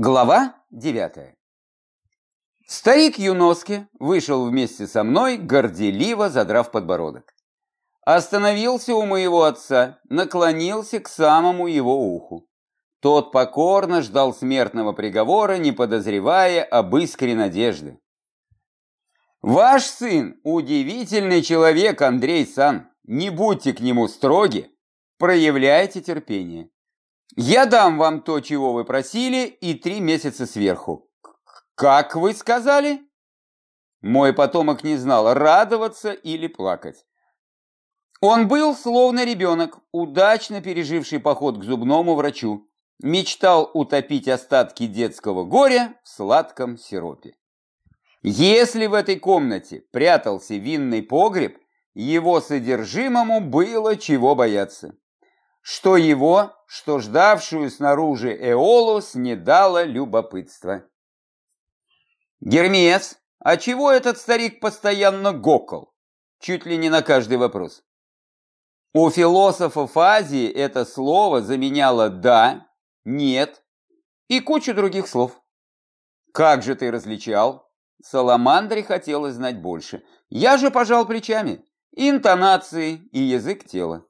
Глава 9. Старик Юноски вышел вместе со мной, горделиво задрав подбородок. Остановился у моего отца, наклонился к самому его уху. Тот покорно ждал смертного приговора, не подозревая об искре надежды. «Ваш сын – удивительный человек, Андрей Сан. Не будьте к нему строги, проявляйте терпение. Я дам вам то, чего вы просили, и три месяца сверху. Как вы сказали? Мой потомок не знал, радоваться или плакать. Он был словно ребенок, удачно переживший поход к зубному врачу. Мечтал утопить остатки детского горя в сладком сиропе. Если в этой комнате прятался винный погреб, его содержимому было чего бояться что его, что ждавшую снаружи Эолу снедало любопытство. Гермес, а чего этот старик постоянно гокал? Чуть ли не на каждый вопрос. У философов Азии это слово заменяло «да», «нет» и кучу других слов. Как же ты различал? Саламандре хотелось знать больше. Я же пожал плечами. Интонации и язык тела.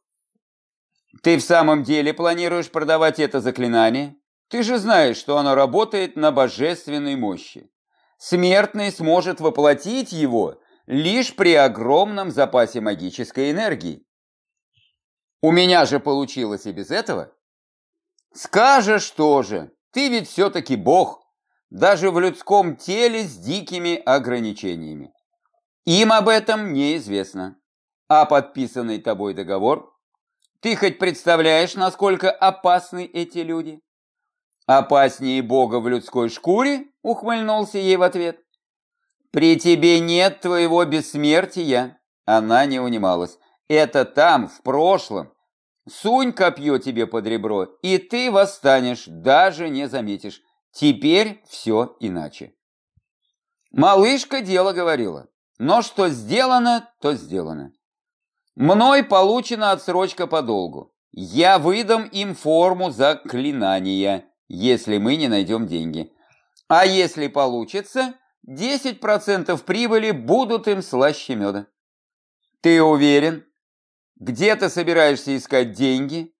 Ты в самом деле планируешь продавать это заклинание? Ты же знаешь, что оно работает на божественной мощи. Смертный сможет воплотить его лишь при огромном запасе магической энергии. У меня же получилось и без этого. Скажешь тоже, ты ведь все-таки бог, даже в людском теле с дикими ограничениями. Им об этом неизвестно. А подписанный тобой договор ты хоть представляешь, насколько опасны эти люди? Опаснее Бога в людской шкуре? Ухмыльнулся ей в ответ. При тебе нет твоего бессмертия. Она не унималась. Это там, в прошлом. Сунь копье тебе под ребро, и ты восстанешь, даже не заметишь. Теперь все иначе. Малышка дело говорила. Но что сделано, то сделано. Мной получена отсрочка по долгу. Я выдам им форму заклинания, если мы не найдем деньги. А если получится, 10% прибыли будут им слаще меда. Ты уверен? Где ты собираешься искать деньги?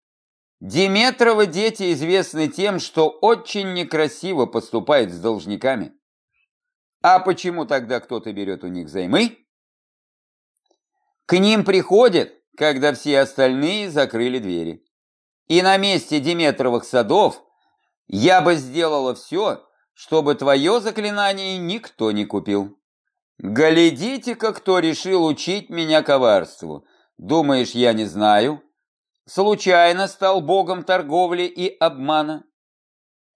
Диметровы дети известны тем, что очень некрасиво поступают с должниками. А почему тогда кто-то берет у них займы? К ним приходят, когда все остальные закрыли двери. И на месте Диметровых садов я бы сделала все, чтобы твое заклинание никто не купил. Глядите-ка, кто решил учить меня коварству. Думаешь, я не знаю? Случайно стал богом торговли и обмана.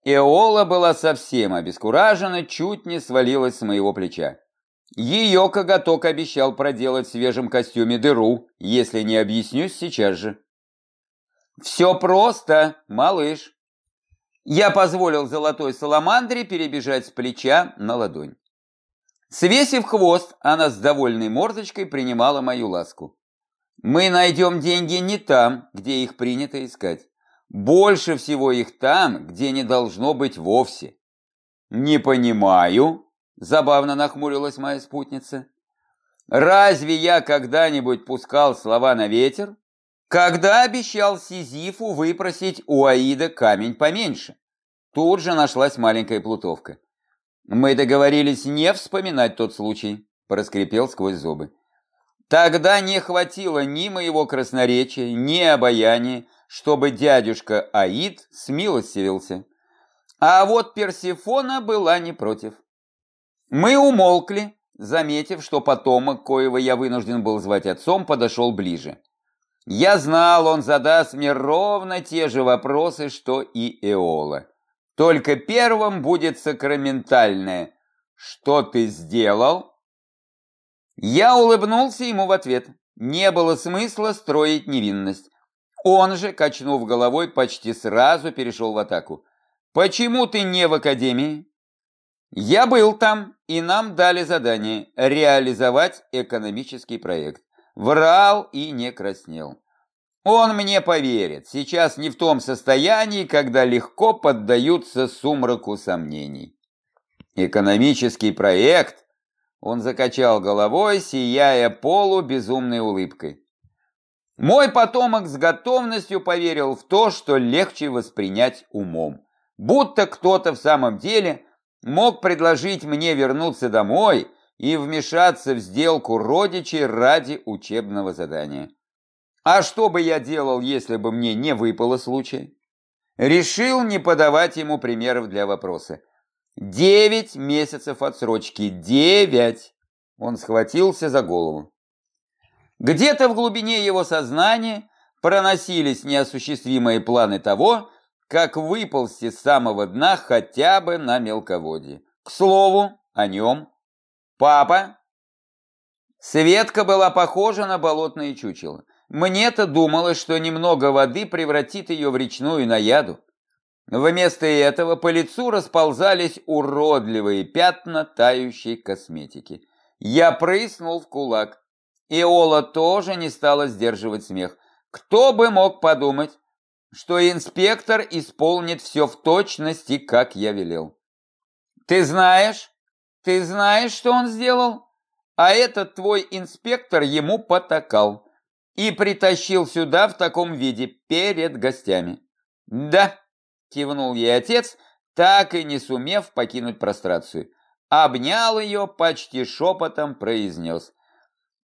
Эола была совсем обескуражена, чуть не свалилась с моего плеча. Ее коготок обещал проделать в свежем костюме дыру, если не объяснюсь сейчас же. Все просто, малыш. Я позволил золотой саламандре перебежать с плеча на ладонь. Свесив хвост, она с довольной мордочкой принимала мою ласку. Мы найдем деньги не там, где их принято искать. Больше всего их там, где не должно быть вовсе. Не понимаю, Забавно нахмурилась моя спутница. Разве я когда-нибудь пускал слова на ветер? Когда обещал Сизифу выпросить у Аида камень поменьше? Тут же нашлась маленькая плутовка. Мы договорились не вспоминать тот случай, проскрипел сквозь зубы. Тогда не хватило ни моего красноречия, ни обаяния, чтобы дядюшка Аид смилостивился. А вот Персифона была не против. Мы умолкли, заметив, что потомок, коего я вынужден был звать отцом, подошел ближе. Я знал, он задаст мне ровно те же вопросы, что и Эола. Только первым будет сакраментальное. Что ты сделал? Я улыбнулся ему в ответ. Не было смысла строить невинность. Он же, качнув головой, почти сразу перешел в атаку. «Почему ты не в академии?» Я был там, и нам дали задание реализовать экономический проект. Врал и не краснел. Он мне поверит, сейчас не в том состоянии, когда легко поддаются сумраку сомнений. Экономический проект, он закачал головой, сияя полубезумной улыбкой. Мой потомок с готовностью поверил в то, что легче воспринять умом. Будто кто-то в самом деле мог предложить мне вернуться домой и вмешаться в сделку родичей ради учебного задания. А что бы я делал, если бы мне не выпало случая? Решил не подавать ему примеров для вопроса. Девять месяцев отсрочки. Девять! Он схватился за голову. Где-то в глубине его сознания проносились неосуществимые планы того, как выползти с самого дна хотя бы на мелководье. К слову, о нем. Папа. Светка была похожа на болотное чучело. Мне-то думалось, что немного воды превратит ее в речную наяду. Вместо этого по лицу расползались уродливые пятна тающей косметики. Я прыснул в кулак. Иола тоже не стала сдерживать смех. Кто бы мог подумать, что инспектор исполнит все в точности, как я велел. Ты знаешь, ты знаешь, что он сделал? А этот твой инспектор ему потакал и притащил сюда в таком виде перед гостями. Да, кивнул ей отец, так и не сумев покинуть прострацию. Обнял ее, почти шепотом произнес.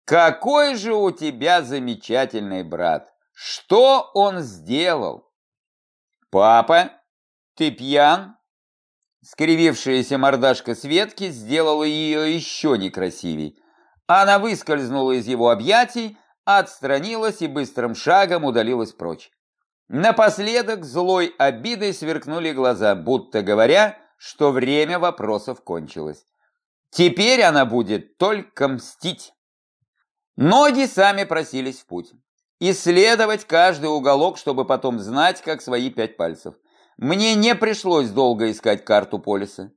«Какой же у тебя замечательный брат! Что он сделал?» «Папа, ты пьян?» Скривившаяся мордашка Светки сделала ее еще некрасивей. Она выскользнула из его объятий, отстранилась и быстрым шагом удалилась прочь. Напоследок злой обидой сверкнули глаза, будто говоря, что время вопросов кончилось. Теперь она будет только мстить. Ноги сами просились в путь. Исследовать каждый уголок, чтобы потом знать, как свои пять пальцев. Мне не пришлось долго искать карту полиса.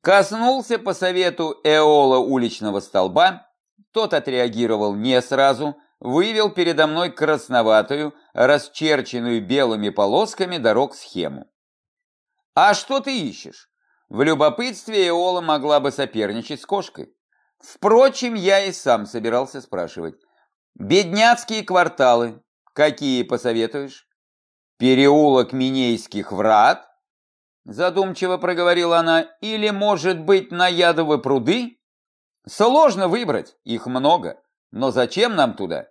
Коснулся по совету Эола уличного столба, тот отреагировал не сразу, вывел передо мной красноватую, расчерченную белыми полосками дорог схему. «А что ты ищешь?» В любопытстве Эола могла бы соперничать с кошкой. Впрочем, я и сам собирался спрашивать. «Бедняцкие кварталы. Какие посоветуешь?» «Переулок Минейских врат?» Задумчиво проговорила она. «Или, может быть, на Ядовы пруды?» «Сложно выбрать, их много. Но зачем нам туда?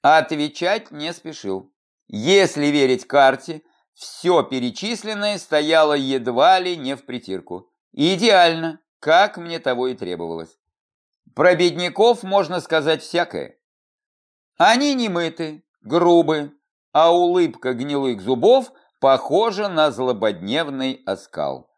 Отвечать не спешил. Если верить карте, все перечисленное стояло едва ли не в притирку. Идеально, как мне того и требовалось. Про бедняков можно сказать всякое. Они не мыты, грубы, а улыбка гнилых зубов похожа на злободневный оскал.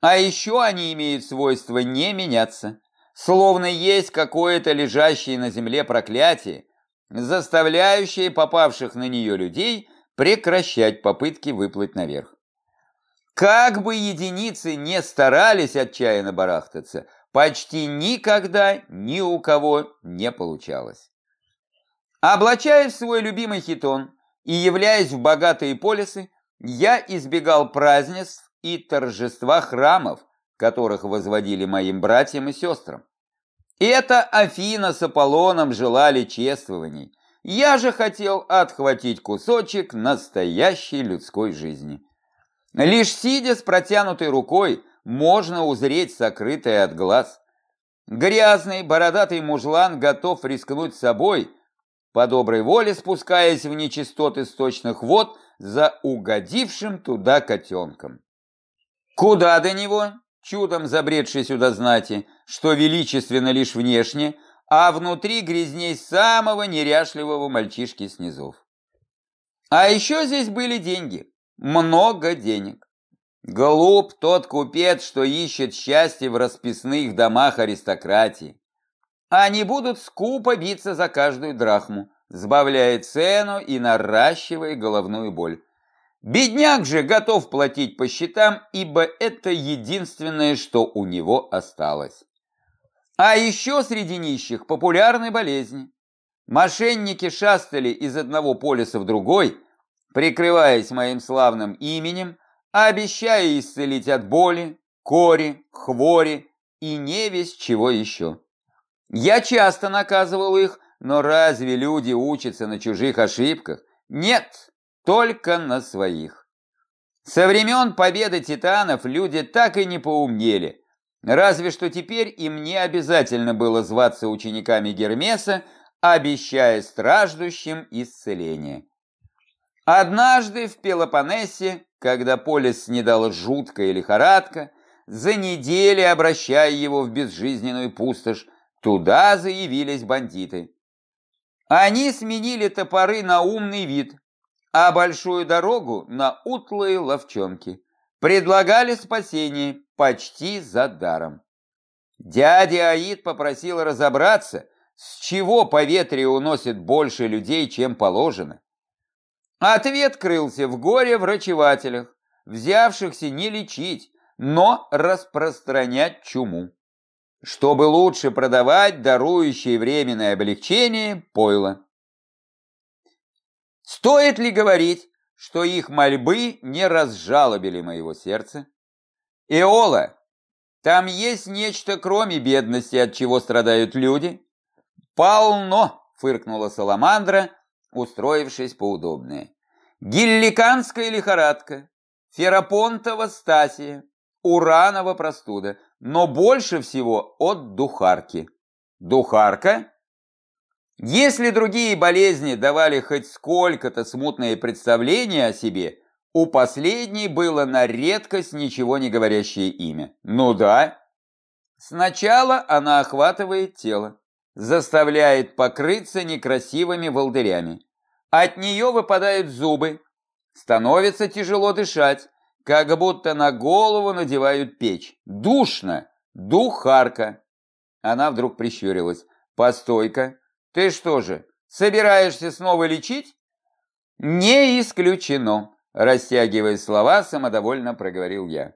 А еще они имеют свойство не меняться. Словно есть какое-то лежащее на земле проклятие, заставляющее попавших на нее людей прекращать попытки выплыть наверх. Как бы единицы не старались отчаянно барахтаться, почти никогда ни у кого не получалось. Облачаясь в свой любимый хитон и являясь в богатые полисы, я избегал празднеств и торжества храмов, которых возводили моим братьям и сестрам. Это Афина с Аполлоном желали чествований. Я же хотел отхватить кусочек настоящей людской жизни. Лишь сидя с протянутой рукой, можно узреть сокрытое от глаз. Грязный, бородатый мужлан готов рискнуть собой, по доброй воле спускаясь в нечистоты сточных вод за угодившим туда котенком. Куда до него? чудом забредший сюда знати, что величественно лишь внешне, а внутри грязней самого неряшливого мальчишки снизов. А еще здесь были деньги, много денег. Глуп тот купец, что ищет счастье в расписных домах аристократии. Они будут скупо биться за каждую драхму, сбавляя цену и наращивая головную боль. Бедняк же готов платить по счетам, ибо это единственное, что у него осталось. А еще среди нищих популярны болезни. Мошенники шастали из одного полиса в другой, прикрываясь моим славным именем, обещая исцелить от боли, кори, хвори и не весь чего еще. Я часто наказывал их, но разве люди учатся на чужих ошибках? Нет, только на своих. Со времен победы титанов люди так и не поумнели. Разве что теперь им не обязательно было зваться учениками Гермеса, обещая страждущим исцеление. Однажды в Пелопоннесе, когда полис снедала жуткая лихорадка, за неделю обращая его в безжизненную пустошь, туда заявились бандиты. Они сменили топоры на умный вид, а большую дорогу на утлые ловчонки. Предлагали спасение почти за даром. Дядя Аид попросил разобраться, с чего поветрие уносит больше людей, чем положено. Ответ крылся в горе-врачевателях, взявшихся не лечить, но распространять чуму. Чтобы лучше продавать дарующее временное облегчение пойло. Стоит ли говорить, что их мольбы не разжалобили моего сердца? Эола, там есть нечто кроме бедности, от чего страдают люди? «Полно!» — фыркнула Саламандра, устроившись поудобнее. «Гилликанская лихорадка, ферапонтова стасия, уранова простуда, но больше всего от духарки». «Духарка?» Если другие болезни давали хоть сколько-то смутные представления о себе, у последней было на редкость ничего не говорящее имя. Ну да. Сначала она охватывает тело, заставляет покрыться некрасивыми волдырями. От нее выпадают зубы, становится тяжело дышать, как будто на голову надевают печь. Душно, духарка. Она вдруг прищурилась. Постой-ка, ты что же, собираешься снова лечить? Не исключено, растягивая слова, самодовольно проговорил я.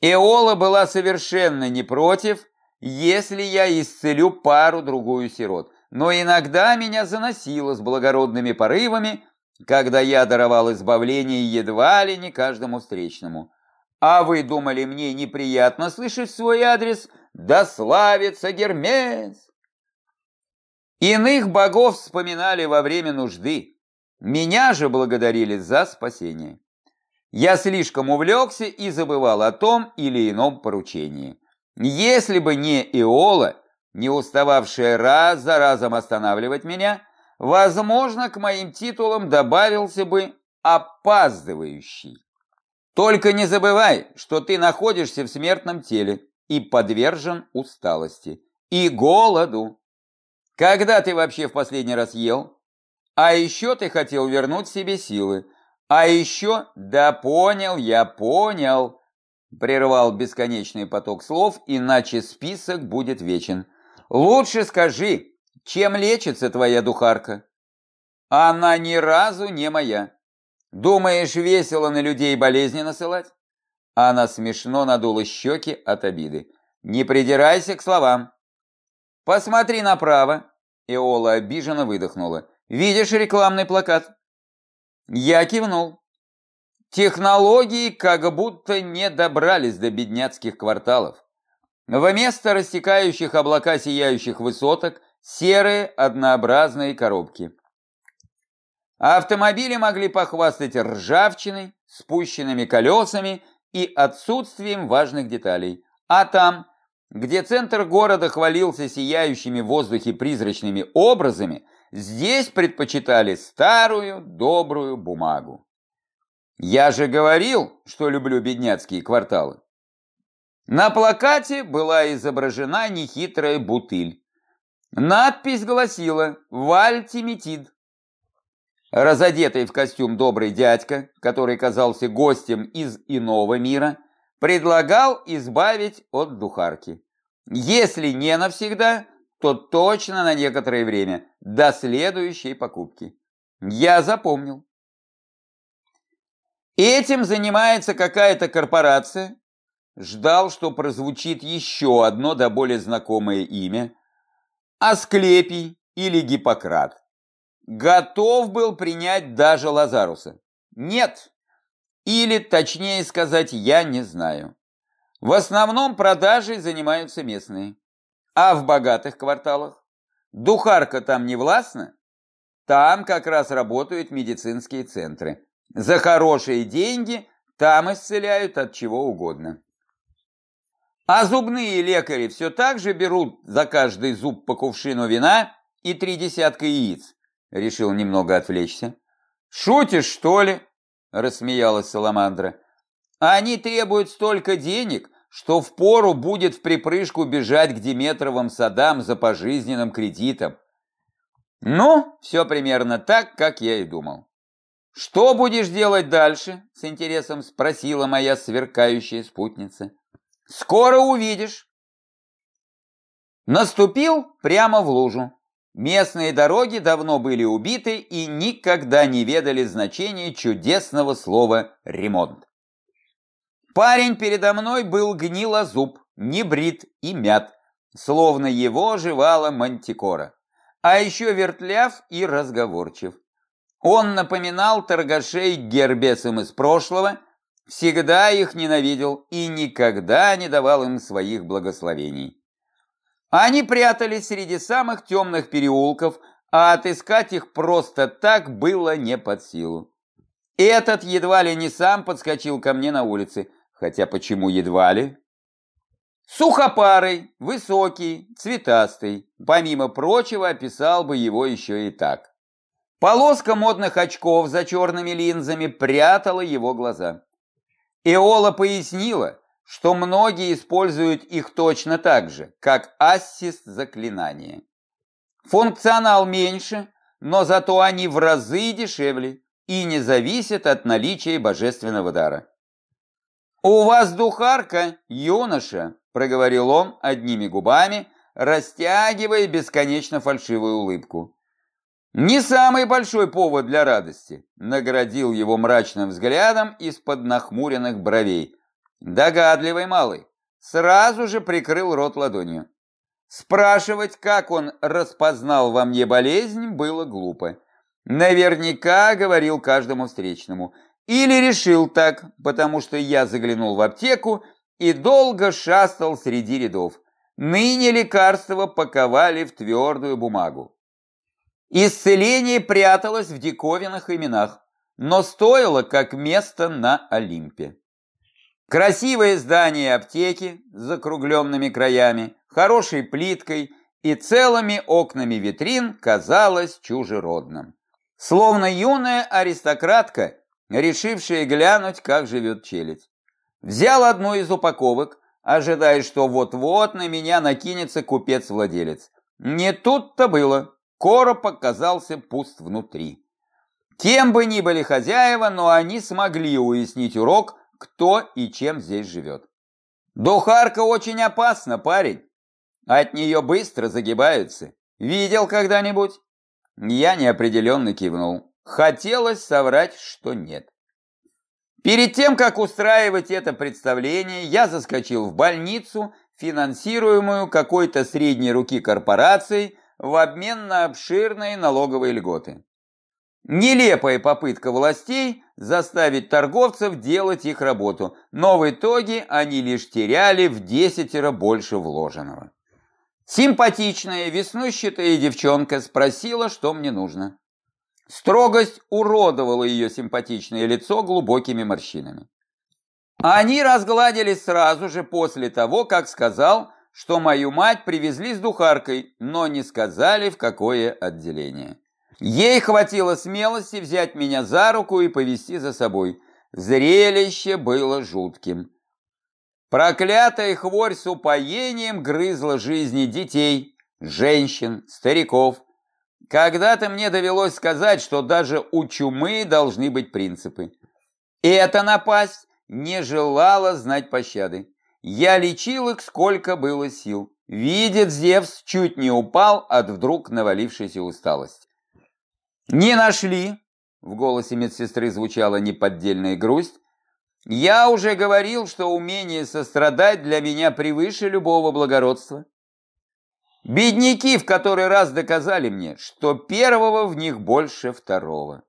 Эола была совершенно не против, если я исцелю пару-другую сирот. Но иногда меня заносило с благородными порывами, когда я даровал избавление едва ли не каждому встречному. А вы думали, мне неприятно слышать свой адрес? Да славится Гермес! Иных богов вспоминали во время нужды. Меня же благодарили за спасение. Я слишком увлекся и забывал о том или ином поручении. Если бы не Иола, не устававшая раз за разом останавливать меня, возможно, к моим титулам добавился бы опаздывающий. Только не забывай, что ты находишься в смертном теле и подвержен усталости и голоду. Когда ты вообще в последний раз ел? А еще ты хотел вернуть себе силы. А еще, да понял, я понял, Прервал бесконечный поток слов, иначе список будет вечен. Лучше скажи, чем лечится твоя духарка? Она ни разу не моя. Думаешь, весело на людей болезни насылать? Она смешно надула щеки от обиды. Не придирайся к словам. Посмотри направо. Эола обиженно выдохнула. Видишь рекламный плакат? Я кивнул. Технологии как будто не добрались до бедняцких кварталов. Вместо рассекающих облака сияющих высоток серые однообразные коробки. Автомобили могли похвастать ржавчиной, спущенными колесами и отсутствием важных деталей. А там, где центр города хвалился сияющими в воздухе призрачными образами, здесь предпочитали старую добрую бумагу. Я же говорил, что люблю бедняцкие кварталы. На плакате была изображена нехитрая бутыль. Надпись гласила «Вальтиметид». Разодетый в костюм добрый дядька, который казался гостем из иного мира, предлагал избавить от духарки. Если не навсегда, то точно на некоторое время, до следующей покупки. Я запомнил. Этим занимается какая-то корпорация. Ждал, что прозвучит еще одно да более знакомое имя. Асклепий, или Гиппократ. Готов был принять даже Лазаруса. Нет. Или, точнее сказать, я не знаю. В основном продажей занимаются местные. А в богатых кварталах? Духарка там не властна? Там как раз работают медицинские центры. За хорошие деньги там исцеляют от чего угодно. А зубные лекари все так же берут за каждый зуб по кувшину вина и три десятка яиц. Решил немного отвлечься. Шутишь, что ли? Рассмеялась Саламандра. Они требуют столько денег, что впору будет в припрыжку бежать к Диметровым садам за пожизненным кредитом. Ну, все примерно так, как я и думал. «Что будешь делать дальше?» – с интересом спросила моя сверкающая спутница. Скоро увидишь. Наступил прямо в лужу. Местные дороги давно были убиты и никогда не ведали значения чудесного слова «ремонт». Парень передо мной был гнилозуб, небрит и мят, словно его оживала мантикора. А еще вертляв и разговорчив. Он напоминал торгашей гербесом из прошлого – всегда их ненавидел и никогда не давал им своих благословений. Они прятались среди самых темных переулков, а отыскать их просто так было не под силу. Этот едва ли не сам подскочил ко мне на улице, хотя почему едва ли? Сухопарый, высокий, цветастый, помимо прочего описал бы его еще и так. Полоска модных очков за черными линзами прятала его глаза. Эола пояснила, что многие используют их точно так же, как ассист заклинания. Функционал меньше, но зато они в разы дешевле и не зависят от наличия божественного дара. «У вас духарка, юноша», – проговорил он одними губами, растягивая бесконечно фальшивую улыбку. Не самый большой повод для радости, наградил его мрачным взглядом из-под нахмуренных бровей. Догадливый малый, сразу же прикрыл рот ладонью. Спрашивать, как он распознал во мне болезнь, было глупо. Наверняка говорил каждому встречному. Или решил так, потому что я заглянул в аптеку и долго шастал среди рядов. Ныне лекарства паковали в твердую бумагу. Исцеление пряталось в диковинных именах, но стоило как место на Олимпе. Красивое здание аптеки с закругленными краями, хорошей плиткой и целыми окнами витрин казалось чужеродным. Словно юная аристократка, решившая глянуть, как живет челядь. Взял одну из упаковок, ожидая, что вот-вот на меня накинется купец-владелец. Не тут-то было. Короб оказался пуст внутри. Кем бы ни были хозяева, но они смогли уяснить урок, кто и чем здесь живет. Духарка очень опасна, парень. От нее быстро загибаются. Видел когда-нибудь? Я неопределенно кивнул. Хотелось соврать, что нет. Перед тем, как устраивать это представление, я заскочил в больницу, финансируемую какой-то средней руки корпорацией, в обмен на обширные налоговые льготы. Нелепая попытка властей заставить торговцев делать их работу, но в итоге они лишь теряли в десятеро больше вложенного. Симпатичная, веснущатая девчонка спросила, что мне нужно. Строгость уродовала ее симпатичное лицо глубокими морщинами. Они разгладились сразу же после того, как сказал, что мою мать привезли с духаркой, но не сказали, в какое отделение. Ей хватило смелости взять меня за руку и повести за собой. Зрелище было жутким. Проклятая хворь с упоением грызла жизни детей, женщин, стариков. Когда-то мне довелось сказать, что даже у чумы должны быть принципы. Эта напасть не желала знать пощады. Я лечил их сколько было сил. Видит Зевс, чуть не упал от вдруг навалившейся усталости. «Не нашли!» — в голосе медсестры звучала неподдельная грусть. «Я уже говорил, что умение сострадать для меня превыше любого благородства». Бедняки в который раз доказали мне, что первого в них больше второго.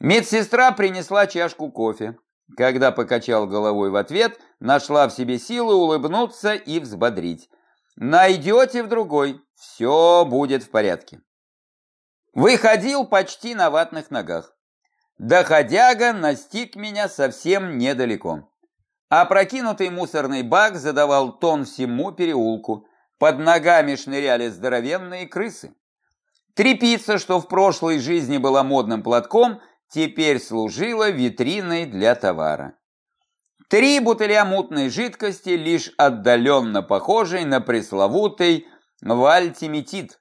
Медсестра принесла чашку кофе. Когда покачал головой в ответ, нашла в себе силы улыбнуться и взбодрить. Найдете в другой, все будет в порядке. Выходил почти на ватных ногах. Доходяга настиг меня совсем недалеко. Опрокинутый мусорный бак задавал тон всему переулку. Под ногами шныряли здоровенные крысы. Трепица, что в прошлой жизни была модным платком, теперь служила витриной для товара. Три бутыля мутной жидкости, лишь отдаленно похожей на пресловутый вальтиметид.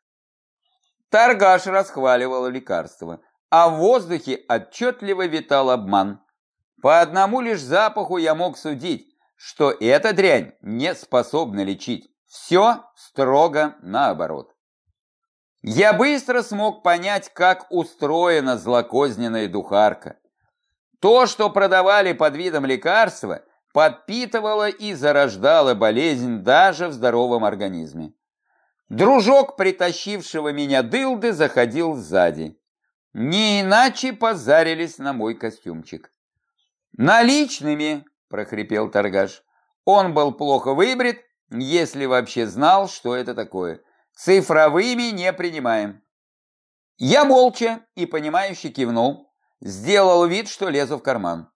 Торгаш расхваливал лекарство, а в воздухе отчетливо витал обман. По одному лишь запаху я мог судить, что эта дрянь не способна лечить. Все строго наоборот. Я быстро смог понять, как устроена злокозненная духарка. То, что продавали под видом лекарства, подпитывало и зарождало болезнь даже в здоровом организме. Дружок, притащившего меня дылды, заходил сзади. Не иначе позарились на мой костюмчик. «Наличными!» – прохрипел торгаш. Он был плохо выбрит, если вообще знал, что это такое. Цифровыми не принимаем. Я молча и понимающе кивнул, сделал вид, что лезу в карман.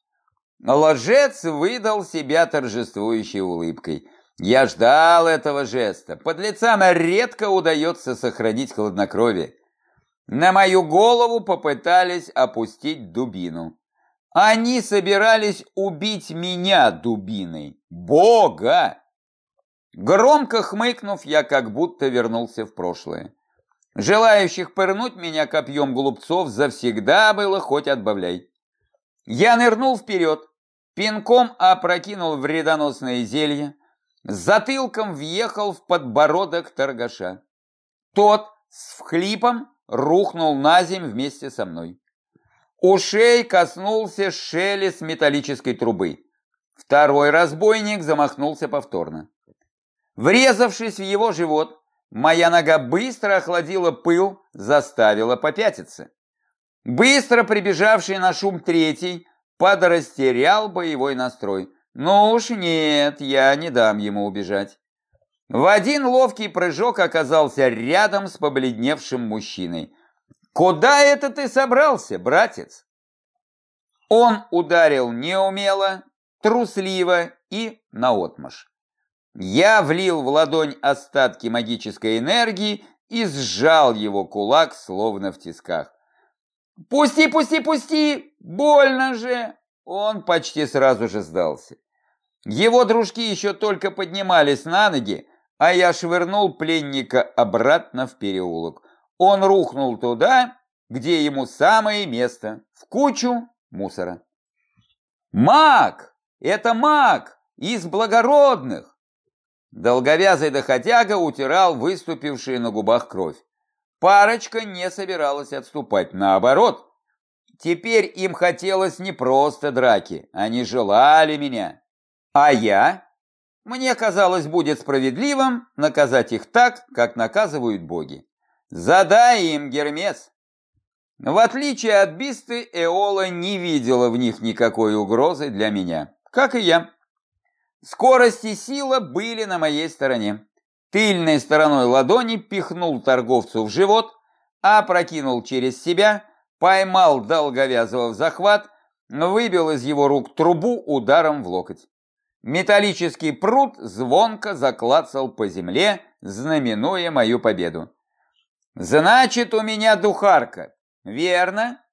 Лжец выдал себя торжествующей улыбкой. Я ждал этого жеста. Под лицам редко удается сохранить хладнокровие. На мою голову попытались опустить дубину. Они собирались убить меня дубиной. Бога! Громко хмыкнув, я как будто вернулся в прошлое. Желающих пырнуть меня копьем глупцов завсегда было хоть отбавляй. Я нырнул вперед, пинком опрокинул вредоносное зелье, затылком въехал в подбородок торгаша. Тот с вхлипом рухнул на земь вместе со мной. Ушей коснулся шелест металлической трубы. Второй разбойник замахнулся повторно. Врезавшись в его живот, моя нога быстро охладила пыл, заставила попятиться. Быстро прибежавший на шум третий подрастерял боевой настрой. Ну уж нет, я не дам ему убежать. В один ловкий прыжок оказался рядом с побледневшим мужчиной. «Куда это ты собрался, братец?» Он ударил неумело, трусливо и наотмашь. Я влил в ладонь остатки магической энергии и сжал его кулак, словно в тисках. «Пусти, пусти, пусти! Больно же!» Он почти сразу же сдался. Его дружки еще только поднимались на ноги, а я швырнул пленника обратно в переулок. Он рухнул туда, где ему самое место, в кучу мусора. «Маг! Это маг! Из благородных!» Долговязый доходяга утирал выступившие на губах кровь. Парочка не собиралась отступать, наоборот. Теперь им хотелось не просто драки, они желали меня. А я? Мне казалось, будет справедливым наказать их так, как наказывают боги. Задай им, Гермес. В отличие от Бисты, Эола не видела в них никакой угрозы для меня, как и я. Скорость и сила были на моей стороне. Тыльной стороной ладони пихнул торговцу в живот, опрокинул через себя, поймал долговязого в захват, выбил из его рук трубу ударом в локоть. Металлический пруд звонко заклацал по земле, знаменуя мою победу. «Значит, у меня духарка, верно?»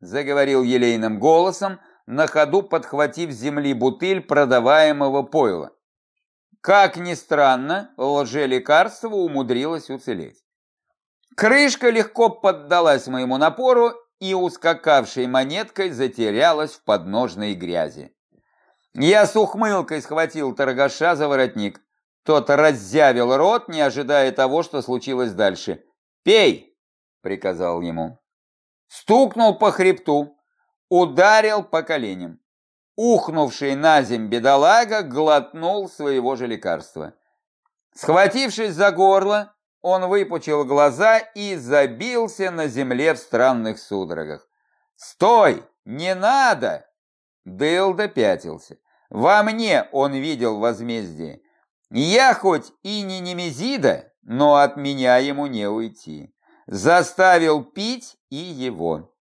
заговорил елейным голосом, на ходу подхватив с земли бутыль продаваемого пойла. Как ни странно, лжелекарство умудрилось уцелеть. Крышка легко поддалась моему напору и ускакавшей монеткой затерялась в подножной грязи. Я с ухмылкой схватил торгаша за воротник. Тот раззявил рот, не ожидая того, что случилось дальше. «Пей!» — приказал ему. Стукнул по хребту, ударил по коленям. Ухнувший на земь бедолага глотнул своего же лекарства. Схватившись за горло, он выпучил глаза и забился на земле в странных судорогах. «Стой! Не надо!» Дылда пятился. Во мне он видел возмездие. Я хоть и не Немезида, но от меня ему не уйти. Заставил пить и его.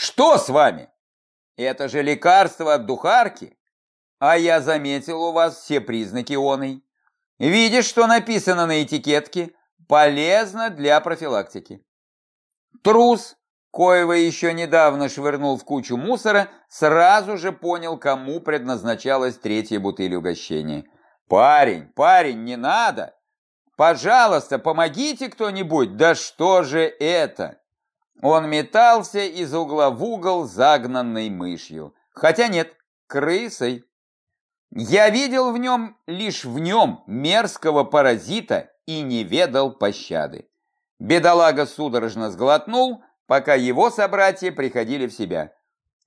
Что с вами? Это же лекарство от духарки. А я заметил у вас все признаки оной. Видишь, что написано на этикетке? Полезно для профилактики. Трус, коего еще недавно швырнул в кучу мусора, сразу же понял, кому предназначалась третья бутыль угощения. «Парень, парень, не надо! Пожалуйста, помогите кто-нибудь! Да что же это?» Он метался из угла в угол, загнанной мышью. Хотя нет, крысой. Я видел в нем, лишь в нем, мерзкого паразита и не ведал пощады. Бедолага судорожно сглотнул, пока его собратья приходили в себя.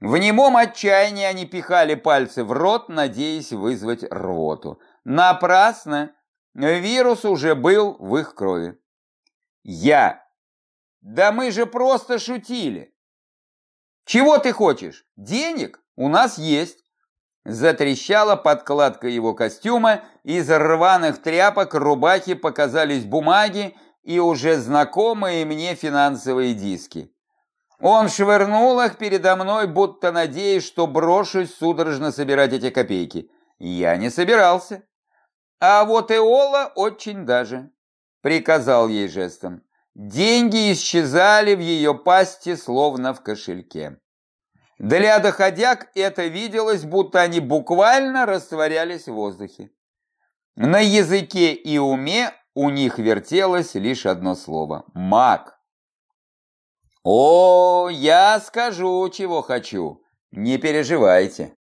В немом отчаянии они пихали пальцы в рот, надеясь вызвать рвоту. Напрасно. Вирус уже был в их крови. Я. Да мы же просто шутили. Чего ты хочешь? Денег? У нас есть. Затрещала подкладка его костюма, из рваных тряпок рубахи показались бумаги и уже знакомые мне финансовые диски. Он швырнул их передо мной, будто надеясь, что брошусь судорожно собирать эти копейки. Я не собирался. А вот Эола очень даже. Приказал ей жестом. Деньги исчезали в ее пасти, словно в кошельке. Для доходяг это виделось, будто они буквально растворялись в воздухе. На языке и уме у них вертелось лишь одно слово – маг. «О, я скажу, чего хочу, не переживайте».